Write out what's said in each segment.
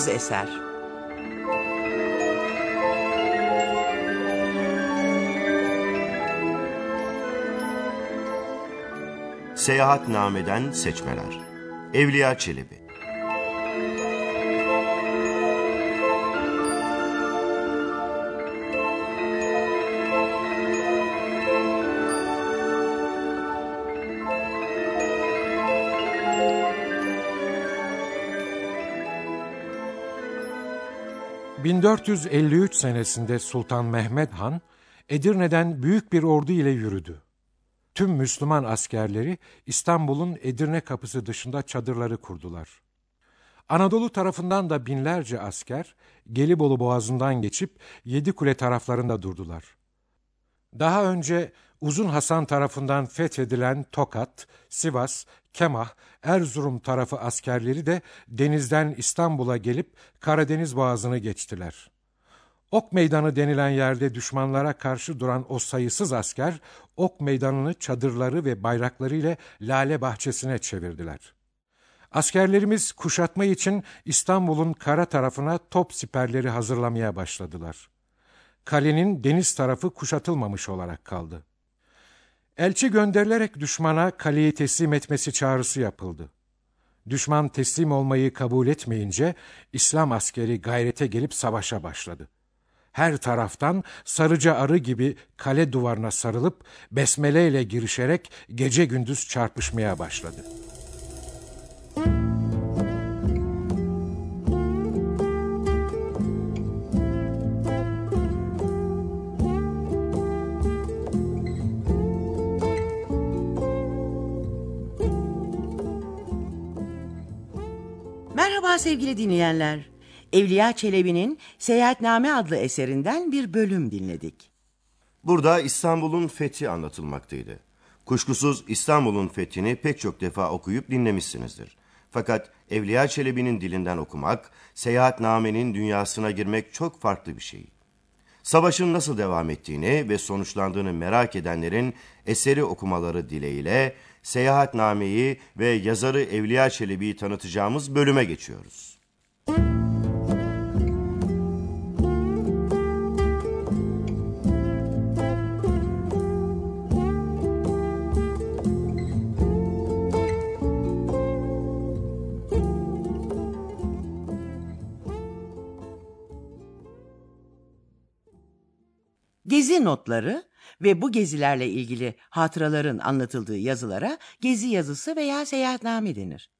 Bağımsız eser. Seyahatnameden seçmeler. Evliya Çelebi. ...1453 senesinde Sultan Mehmed Han... ...Edirne'den büyük bir ordu ile yürüdü. Tüm Müslüman askerleri İstanbul'un Edirne kapısı dışında çadırları kurdular. Anadolu tarafından da binlerce asker Gelibolu boğazından geçip Yedikule taraflarında durdular. Daha önce Uzun Hasan tarafından fethedilen Tokat, Sivas, Kemah, Erzurum tarafı askerleri de denizden İstanbul'a gelip Karadeniz boğazını geçtiler. Ok meydanı denilen yerde düşmanlara karşı duran o sayısız asker, ok meydanını çadırları ve bayrakları ile lale bahçesine çevirdiler. Askerlerimiz kuşatma için İstanbul'un kara tarafına top siperleri hazırlamaya başladılar. Kalenin deniz tarafı kuşatılmamış olarak kaldı. Elçi gönderilerek düşmana kaleyi teslim etmesi çağrısı yapıldı. Düşman teslim olmayı kabul etmeyince İslam askeri gayrete gelip savaşa başladı her taraftan sarıca arı gibi kale duvarına sarılıp besmele ile girişerek gece gündüz çarpışmaya başladı. Sevgili dinleyenler. Evliya Çelebi'nin Seyahatname adlı eserinden bir bölüm dinledik. Burada İstanbul'un fethi anlatılmaktaydı. Kuşkusuz İstanbul'un fethini pek çok defa okuyup dinlemişsinizdir. Fakat Evliya Çelebi'nin dilinden okumak, seyahatnamenin dünyasına girmek çok farklı bir şey. Savaşın nasıl devam ettiğini ve sonuçlandığını merak edenlerin eseri okumaları dileğiyle seyahatnameyi ve yazarı Evliya Çelebi'yi tanıtacağımız bölüme geçiyoruz. Gezi notları ve bu gezilerle ilgili hatıraların anlatıldığı yazılara gezi yazısı veya seyahatname denir.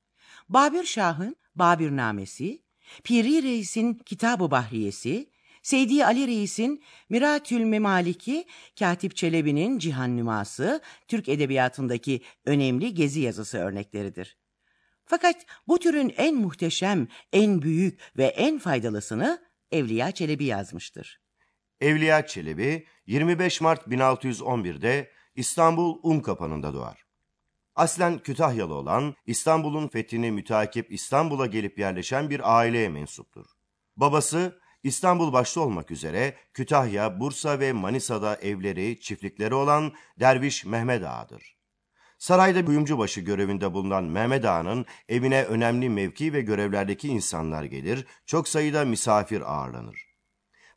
Babür Şah'ın Babürnamesi, Piri Reis'in Kitab-ı Bahriyesi, Seydi Ali Reis'in Miratül Memaliki, Katip Çelebi'nin Cihan Nüması, Türk Edebiyatı'ndaki önemli gezi yazısı örnekleridir. Fakat bu türün en muhteşem, en büyük ve en faydalısını Evliya Çelebi yazmıştır. Evliya Çelebi 25 Mart 1611'de İstanbul Unkapanı'nda doğar. Aslen Kütahyalı olan İstanbul'un fethini mütakip İstanbul'a gelip yerleşen bir aileye mensuptur. Babası İstanbul başta olmak üzere Kütahya, Bursa ve Manisa'da evleri, çiftlikleri olan Derviş Mehmet Ağa'dır. Sarayda kuyumcubaşı görevinde bulunan Mehmet Ağa'nın evine önemli mevki ve görevlerdeki insanlar gelir, çok sayıda misafir ağırlanır.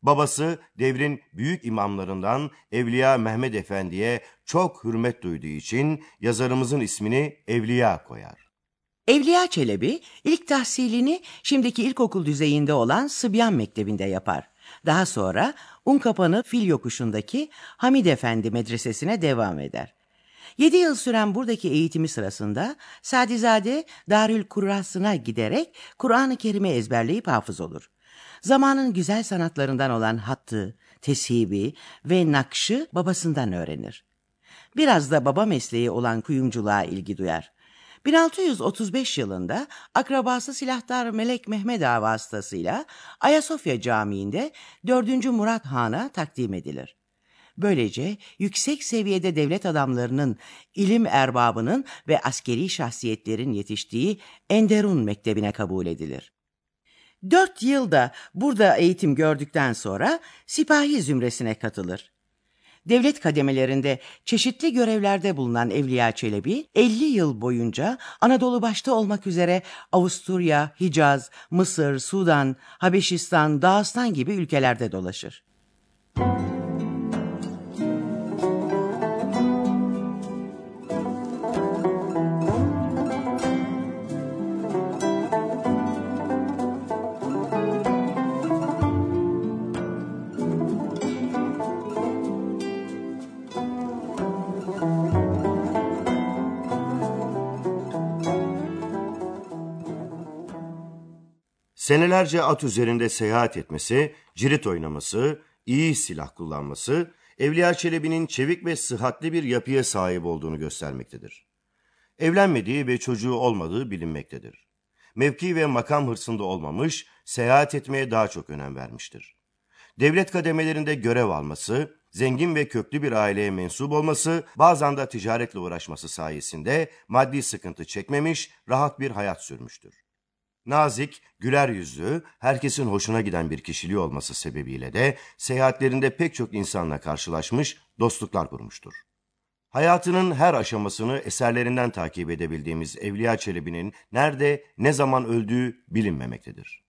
Babası devrin büyük imamlarından Evliya Mehmet Efendi'ye çok hürmet duyduğu için yazarımızın ismini Evliya koyar. Evliya Çelebi ilk tahsilini şimdiki ilkokul düzeyinde olan Sıbyan Mektebi'nde yapar. Daha sonra Unkapanı Fil Yokuşu'ndaki Hamid Efendi Medresesi'ne devam eder. Yedi yıl süren buradaki eğitimi sırasında Sadizade Darül Kurrası'na giderek Kur'an-ı Kerim'i ezberleyip hafız olur. Zamanın güzel sanatlarından olan hattı, tesibi ve nakşı babasından öğrenir. Biraz da baba mesleği olan kuyumculuğa ilgi duyar. 1635 yılında akrabası silahdar Melek Mehmet Ağa vasıtasıyla Ayasofya Camii'nde 4. Murat Han'a takdim edilir. Böylece yüksek seviyede devlet adamlarının, ilim erbabının ve askeri şahsiyetlerin yetiştiği Enderun Mektebi'ne kabul edilir. Dört yılda burada eğitim gördükten sonra sipahi zümresine katılır. Devlet kademelerinde çeşitli görevlerde bulunan Evliya Çelebi 50 yıl boyunca Anadolu başta olmak üzere Avusturya, Hicaz, Mısır, Sudan, Habeşistan, Dağıstan gibi ülkelerde dolaşır. Senelerce at üzerinde seyahat etmesi, cirit oynaması, iyi silah kullanması, Evliya Çelebi'nin çevik ve sıhhatli bir yapıya sahip olduğunu göstermektedir. Evlenmediği ve çocuğu olmadığı bilinmektedir. Mevki ve makam hırsında olmamış, seyahat etmeye daha çok önem vermiştir. Devlet kademelerinde görev alması, zengin ve köklü bir aileye mensup olması, bazen de ticaretle uğraşması sayesinde maddi sıkıntı çekmemiş, rahat bir hayat sürmüştür. Nazik, güler yüzlü, herkesin hoşuna giden bir kişiliği olması sebebiyle de seyahatlerinde pek çok insanla karşılaşmış, dostluklar kurmuştur. Hayatının her aşamasını eserlerinden takip edebildiğimiz Evliya Çelebi'nin nerede, ne zaman öldüğü bilinmemektedir.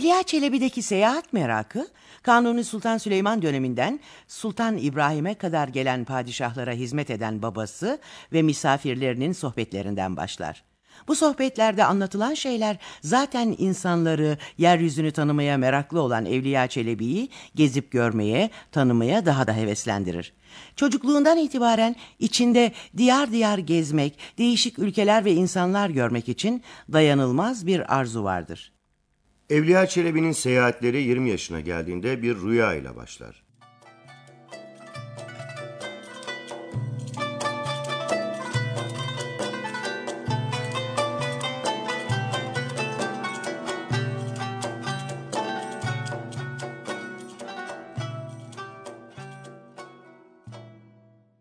Evliya Çelebi'deki seyahat merakı, Kanuni Sultan Süleyman döneminden Sultan İbrahim'e kadar gelen padişahlara hizmet eden babası ve misafirlerinin sohbetlerinden başlar. Bu sohbetlerde anlatılan şeyler zaten insanları yeryüzünü tanımaya meraklı olan Evliya Çelebi'yi gezip görmeye, tanımaya daha da heveslendirir. Çocukluğundan itibaren içinde diyar diyar gezmek, değişik ülkeler ve insanlar görmek için dayanılmaz bir arzu vardır. Evliya Çelebi'nin seyahatleri 20 yaşına geldiğinde bir rüya ile başlar.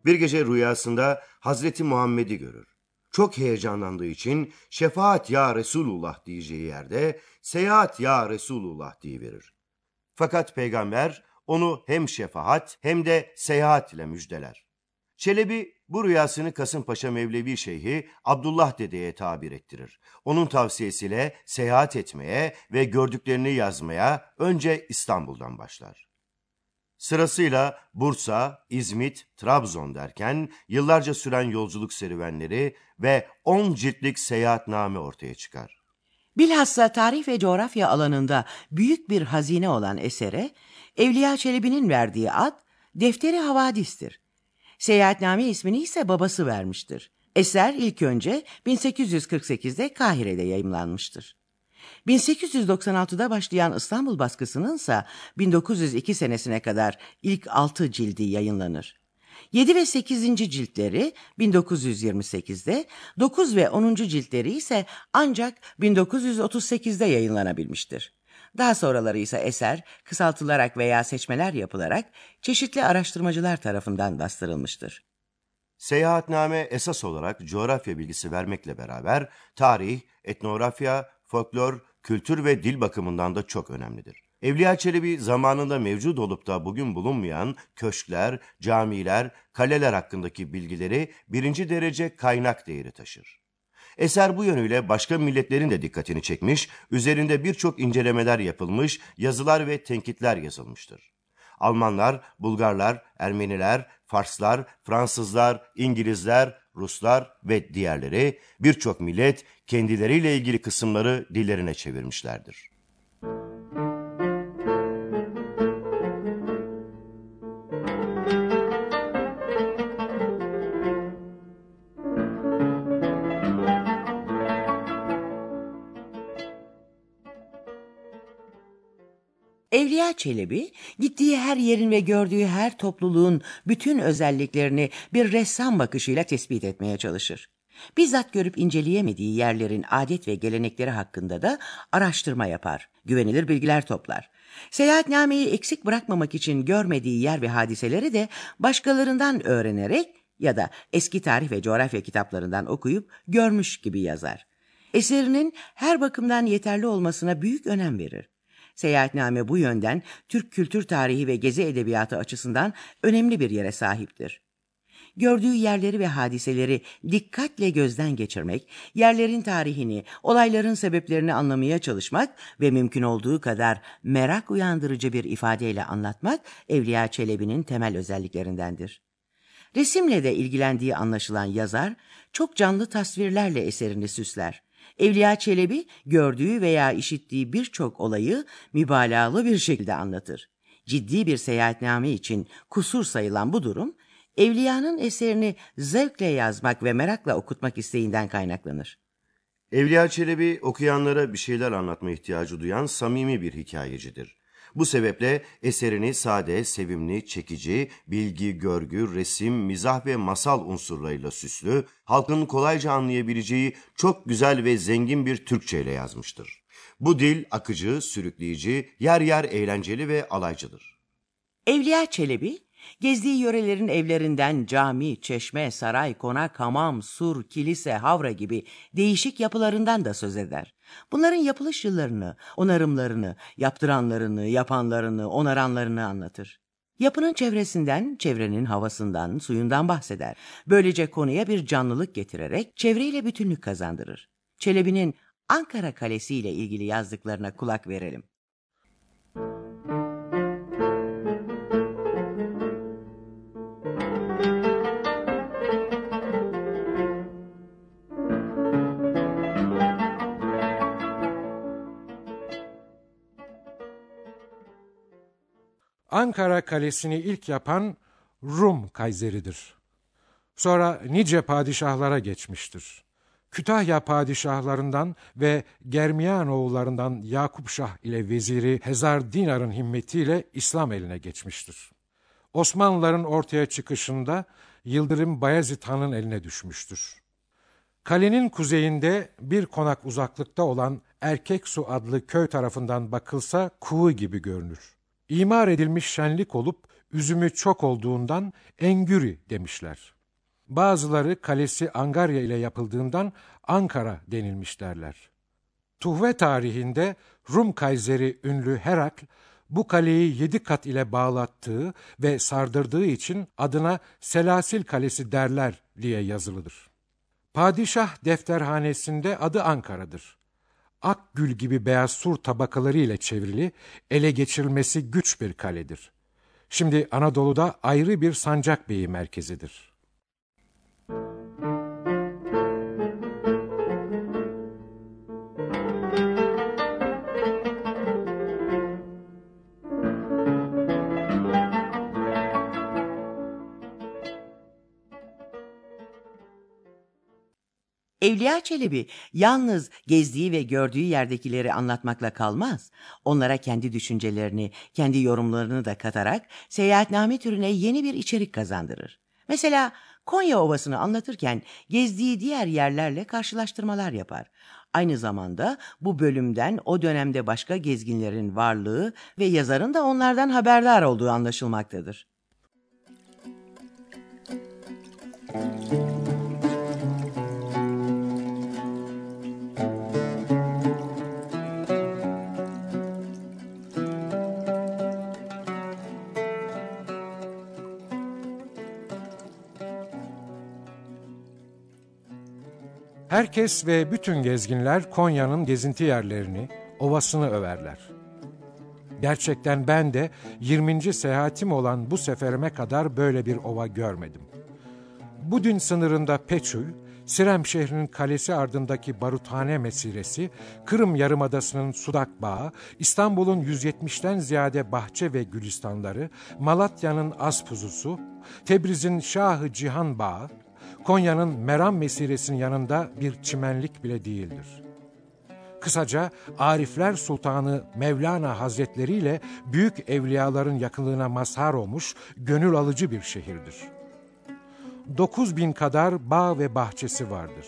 Bir gece rüyasında Hazreti Muhammed'i görür. Çok heyecanlandığı için şefaat ya Resulullah diyeceği yerde seyahat ya Resulullah diyiverir. Fakat peygamber onu hem şefaat hem de seyahat ile müjdeler. Çelebi bu rüyasını Kasımpaşa Mevlevi Şeyhi Abdullah dedeye tabir ettirir. Onun tavsiyesiyle seyahat etmeye ve gördüklerini yazmaya önce İstanbul'dan başlar. Sırasıyla Bursa, İzmit, Trabzon derken yıllarca süren yolculuk serüvenleri ve 10 ciltlik seyahatname ortaya çıkar. Bilhassa tarih ve coğrafya alanında büyük bir hazine olan esere Evliya Çelebi'nin verdiği ad Defteri Havadis'tir. Seyahatname ismini ise babası vermiştir. Eser ilk önce 1848'de Kahire'de yayımlanmıştır. 1896'da başlayan İstanbul baskısının ise 1902 senesine kadar ilk 6 cildi yayınlanır. 7 ve 8. ciltleri 1928'de, 9 ve 10. ciltleri ise ancak 1938'de yayınlanabilmiştir. Daha sonraları ise eser kısaltılarak veya seçmeler yapılarak çeşitli araştırmacılar tarafından bastırılmıştır. Seyahatname esas olarak coğrafya bilgisi vermekle beraber tarih, etnografya, folklor, kültür ve dil bakımından da çok önemlidir. Evliya Çelebi zamanında mevcut olup da bugün bulunmayan köşkler, camiler, kaleler hakkındaki bilgileri birinci derece kaynak değeri taşır. Eser bu yönüyle başka milletlerin de dikkatini çekmiş, üzerinde birçok incelemeler yapılmış, yazılar ve tenkitler yazılmıştır. Almanlar, Bulgarlar, Ermeniler, Farslar, Fransızlar, İngilizler, Ruslar ve diğerleri birçok millet kendileriyle ilgili kısımları dillerine çevirmişlerdir. Evliya Çelebi gittiği her yerin ve gördüğü her topluluğun bütün özelliklerini bir ressam bakışıyla tespit etmeye çalışır. Bizzat görüp inceleyemediği yerlerin adet ve gelenekleri hakkında da araştırma yapar, güvenilir bilgiler toplar. Seyahatnameyi eksik bırakmamak için görmediği yer ve hadiseleri de başkalarından öğrenerek ya da eski tarih ve coğrafya kitaplarından okuyup görmüş gibi yazar. Eserinin her bakımdan yeterli olmasına büyük önem verir. Seyahatname bu yönden Türk kültür tarihi ve gezi edebiyatı açısından önemli bir yere sahiptir. Gördüğü yerleri ve hadiseleri dikkatle gözden geçirmek, yerlerin tarihini, olayların sebeplerini anlamaya çalışmak ve mümkün olduğu kadar merak uyandırıcı bir ifadeyle anlatmak Evliya Çelebi'nin temel özelliklerindendir. Resimle de ilgilendiği anlaşılan yazar, çok canlı tasvirlerle eserini süsler. Evliya Çelebi gördüğü veya işittiği birçok olayı mübalağalı bir şekilde anlatır. Ciddi bir seyahatname için kusur sayılan bu durum, Evliya'nın eserini zevkle yazmak ve merakla okutmak isteğinden kaynaklanır. Evliya Çelebi okuyanlara bir şeyler anlatma ihtiyacı duyan samimi bir hikayecidir. Bu sebeple eserini sade, sevimli, çekici, bilgi, görgü, resim, mizah ve masal unsurlarıyla süslü, halkın kolayca anlayabileceği çok güzel ve zengin bir Türkçe ile yazmıştır. Bu dil akıcı, sürükleyici, yer yer eğlenceli ve alaycıdır. Evliya Çelebi, gezdiği yörelerin evlerinden cami, çeşme, saray, konak, hamam, sur, kilise, havra gibi değişik yapılarından da söz eder. Bunların yapılış yıllarını, onarımlarını, yaptıranlarını, yapanlarını, onaranlarını anlatır. Yapının çevresinden, çevrenin havasından, suyundan bahseder. Böylece konuya bir canlılık getirerek çevreyle bütünlük kazandırır. Çelebi'nin Ankara Kalesi ile ilgili yazdıklarına kulak verelim. Ankara Kalesi'ni ilk yapan Rum Kayseri'dir. Sonra nice padişahlara geçmiştir. Kütahya padişahlarından ve Germiyanoğullarından Yakup Şah ile veziri Hezar Dinar'ın himmetiyle İslam eline geçmiştir. Osmanlıların ortaya çıkışında Yıldırım Bayezid Han'ın eline düşmüştür. Kalenin kuzeyinde bir konak uzaklıkta olan Erkek Su adlı köy tarafından bakılsa kuğu gibi görünür. İmar edilmiş şenlik olup üzümü çok olduğundan engüri demişler. Bazıları kalesi Angarya ile yapıldığından Ankara denilmiş derler. Tuhve tarihinde Rum Kayseri ünlü Herakl bu kaleyi yedi kat ile bağlattığı ve sardırdığı için adına Selasil Kalesi derler diye yazılıdır. Padişah defterhanesinde adı Ankara'dır ak gül gibi beyaz sur tabakaları ile çevrili, ele geçirilmesi güç bir kaledir. Şimdi Anadolu'da ayrı bir sancak beyi merkezidir. Evliya Çelebi yalnız gezdiği ve gördüğü yerdekileri anlatmakla kalmaz. Onlara kendi düşüncelerini, kendi yorumlarını da katarak seyahatname türüne yeni bir içerik kazandırır. Mesela Konya Ovası'nı anlatırken gezdiği diğer yerlerle karşılaştırmalar yapar. Aynı zamanda bu bölümden o dönemde başka gezginlerin varlığı ve yazarın da onlardan haberdar olduğu anlaşılmaktadır. Müzik Herkes ve bütün gezginler Konya'nın gezinti yerlerini, ovasını överler. Gerçekten ben de 20. seyahatim olan bu seferime kadar böyle bir ova görmedim. Budün sınırında Peçül, Sirem şehrinin kalesi ardındaki Baruthane mesiresi, Kırım Yarımadası'nın Sudak Bağı, İstanbul'un 170'ten ziyade bahçe ve gülistanları, Malatya'nın Aspuzusu, Tebriz'in Şahı Cihan Bağı, Konya'nın Meram mesiresinin yanında bir çimenlik bile değildir. Kısaca Arifler Sultanı Mevlana Hazretleri ile büyük evliyaların yakınlığına mazhar olmuş, gönül alıcı bir şehirdir. dokuz bin kadar bağ ve bahçesi vardır.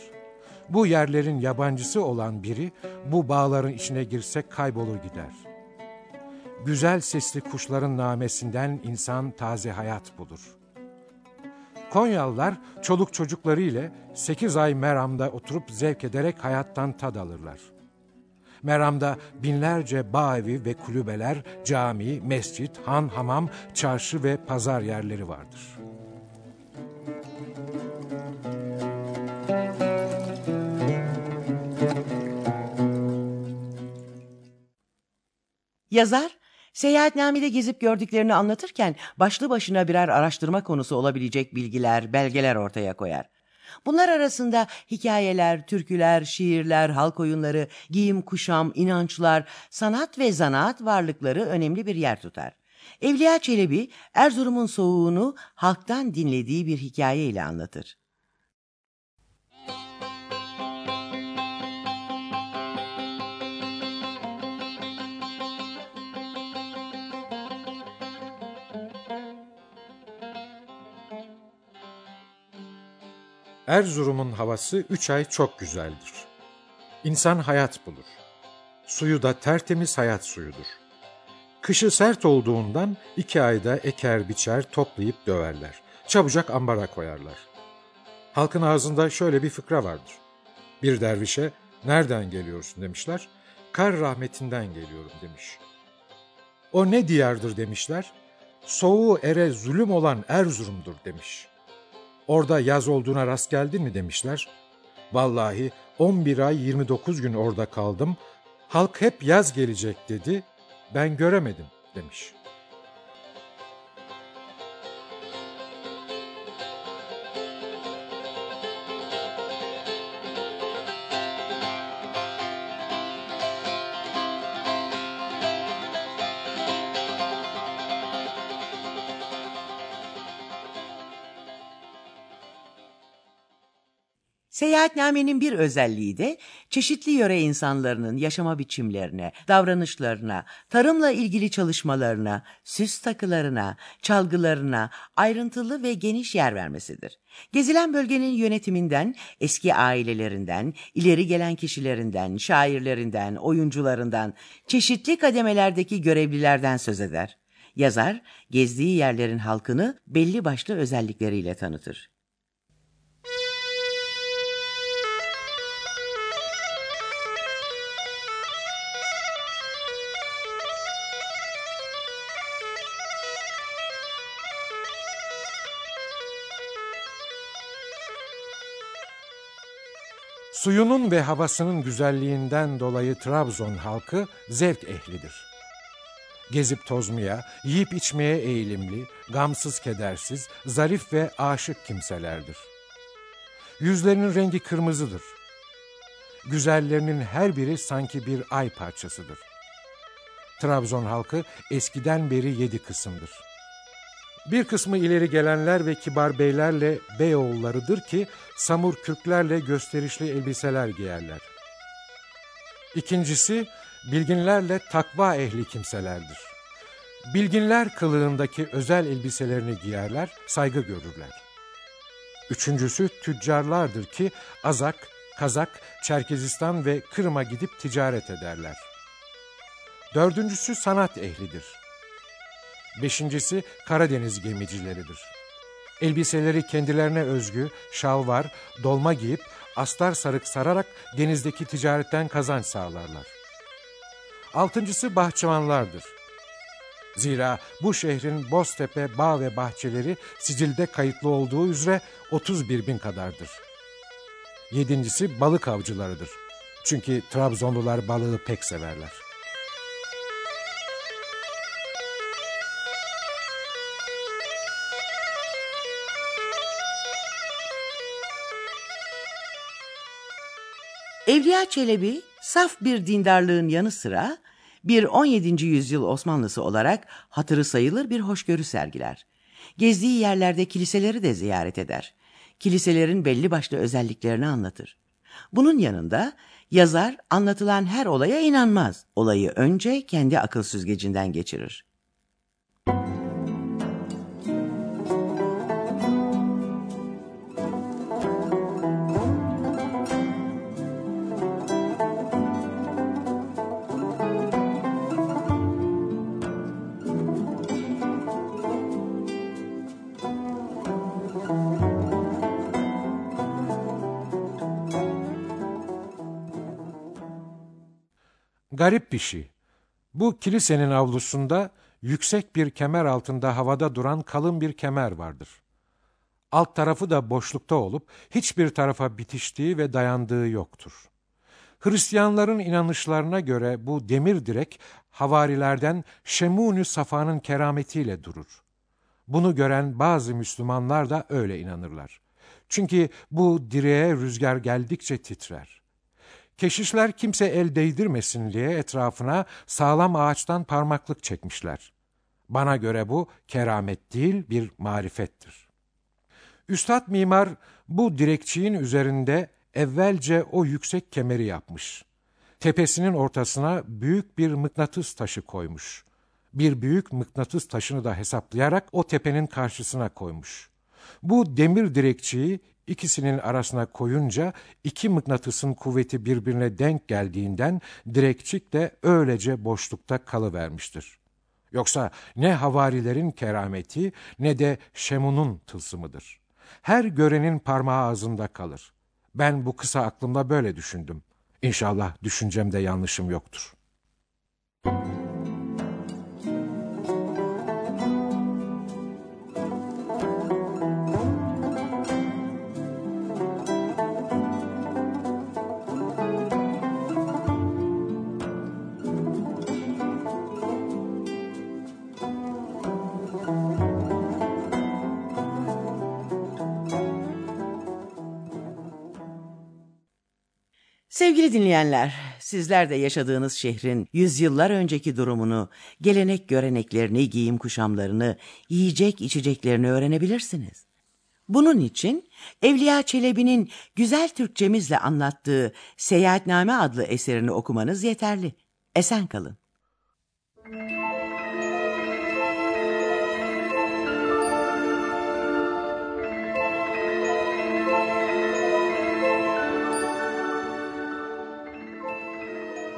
Bu yerlerin yabancısı olan biri bu bağların içine girse kaybolur gider. Güzel sesli kuşların namesinden insan taze hayat bulur. Konyalılar çoluk çocukları ile sekiz ay Meram'da oturup zevk ederek hayattan tad alırlar. Meram'da binlerce bağ evi ve kulübeler, cami, mescit, han, hamam, çarşı ve pazar yerleri vardır. Yazar, seyahatnamede gezip gördüklerini anlatırken başlı başına birer araştırma konusu olabilecek bilgiler, belgeler ortaya koyar. Bunlar arasında hikayeler, türküler, şiirler, halk oyunları, giyim, kuşam, inançlar, sanat ve zanaat varlıkları önemli bir yer tutar. Evliya Çelebi, Erzurum'un soğuğunu halktan dinlediği bir hikaye ile anlatır. Erzurum'un havası üç ay çok güzeldir. İnsan hayat bulur. Suyu da tertemiz hayat suyudur. Kışı sert olduğundan iki ayda eker biçer toplayıp döverler. Çabucak ambara koyarlar. Halkın ağzında şöyle bir fıkra vardır. Bir dervişe nereden geliyorsun demişler. Kar rahmetinden geliyorum demiş. O ne diyardır demişler. Soğuğu ere zulüm olan Erzurum'dur demiş. Orada yaz olduğuna rast geldin mi demişler. Vallahi 11 ay 29 gün orada kaldım. Halk hep yaz gelecek dedi. Ben göremedim demiş.'' Seyahatnamenin bir özelliği de çeşitli yöre insanlarının yaşama biçimlerine, davranışlarına, tarımla ilgili çalışmalarına, süs takılarına, çalgılarına ayrıntılı ve geniş yer vermesidir. Gezilen bölgenin yönetiminden, eski ailelerinden, ileri gelen kişilerinden, şairlerinden, oyuncularından, çeşitli kademelerdeki görevlilerden söz eder. Yazar, gezdiği yerlerin halkını belli başlı özellikleriyle tanıtır. Suyunun ve havasının güzelliğinden dolayı Trabzon halkı zevk ehlidir. Gezip tozmaya, yiyip içmeye eğilimli, gamsız kedersiz, zarif ve aşık kimselerdir. Yüzlerinin rengi kırmızıdır. Güzellerinin her biri sanki bir ay parçasıdır. Trabzon halkı eskiden beri yedi kısımdır. Bir kısmı ileri gelenler ve kibar beylerle beyoğullarıdır ki samur kürklerle gösterişli elbiseler giyerler. İkincisi bilginlerle takva ehli kimselerdir. Bilginler kılığındaki özel elbiselerini giyerler, saygı görürler. Üçüncüsü tüccarlardır ki Azak, Kazak, Çerkezistan ve Kırım'a gidip ticaret ederler. Dördüncüsü sanat ehlidir. Beşincisi Karadeniz gemicileridir. Elbiseleri kendilerine özgü, şalvar, dolma giyip astar sarık sararak denizdeki ticaretten kazanç sağlarlar. Altıncısı bahçıvanlardır. Zira bu şehrin Boztepe bağ ve bahçeleri sicilde kayıtlı olduğu üzere 31 bin kadardır. Yedincisi balık avcılarıdır. Çünkü Trabzonlular balığı pek severler. Evliya Çelebi saf bir dindarlığın yanı sıra bir 17. yüzyıl Osmanlısı olarak hatırı sayılır bir hoşgörü sergiler. Gezdiği yerlerde kiliseleri de ziyaret eder. Kiliselerin belli başlı özelliklerini anlatır. Bunun yanında yazar anlatılan her olaya inanmaz. Olayı önce kendi akıl süzgecinden geçirir. Garip bir şey. Bu kilisenin avlusunda yüksek bir kemer altında havada duran kalın bir kemer vardır. Alt tarafı da boşlukta olup hiçbir tarafa bitiştiği ve dayandığı yoktur. Hristiyanların inanışlarına göre bu demir direk havarilerden Şemunü Safa'nın kerametiyle durur. Bunu gören bazı Müslümanlar da öyle inanırlar. Çünkü bu direğe rüzgar geldikçe titrer. Keşişler kimse el değdirmesin diye etrafına sağlam ağaçtan parmaklık çekmişler. Bana göre bu keramet değil bir marifettir. Üstad mimar bu direkçiğin üzerinde evvelce o yüksek kemeri yapmış. Tepesinin ortasına büyük bir mıknatıs taşı koymuş. Bir büyük mıknatıs taşını da hesaplayarak o tepenin karşısına koymuş. Bu demir direkçiyi ikisinin arasına koyunca iki mıknatısın kuvveti birbirine denk geldiğinden direkçik de öylece boşlukta kalıvermiştir. Yoksa ne havarilerin kerameti ne de Şemun'un tılsımıdır. Her görenin parmağı ağzında kalır. Ben bu kısa aklımda böyle düşündüm. İnşallah düşüncemde yanlışım yoktur. Sevgili dinleyenler, sizler de yaşadığınız şehrin yüzyıllar önceki durumunu, gelenek göreneklerini, giyim kuşamlarını, yiyecek içeceklerini öğrenebilirsiniz. Bunun için Evliya Çelebi'nin güzel Türkçemizle anlattığı Seyahatname adlı eserini okumanız yeterli. Esen kalın.